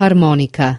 armonica.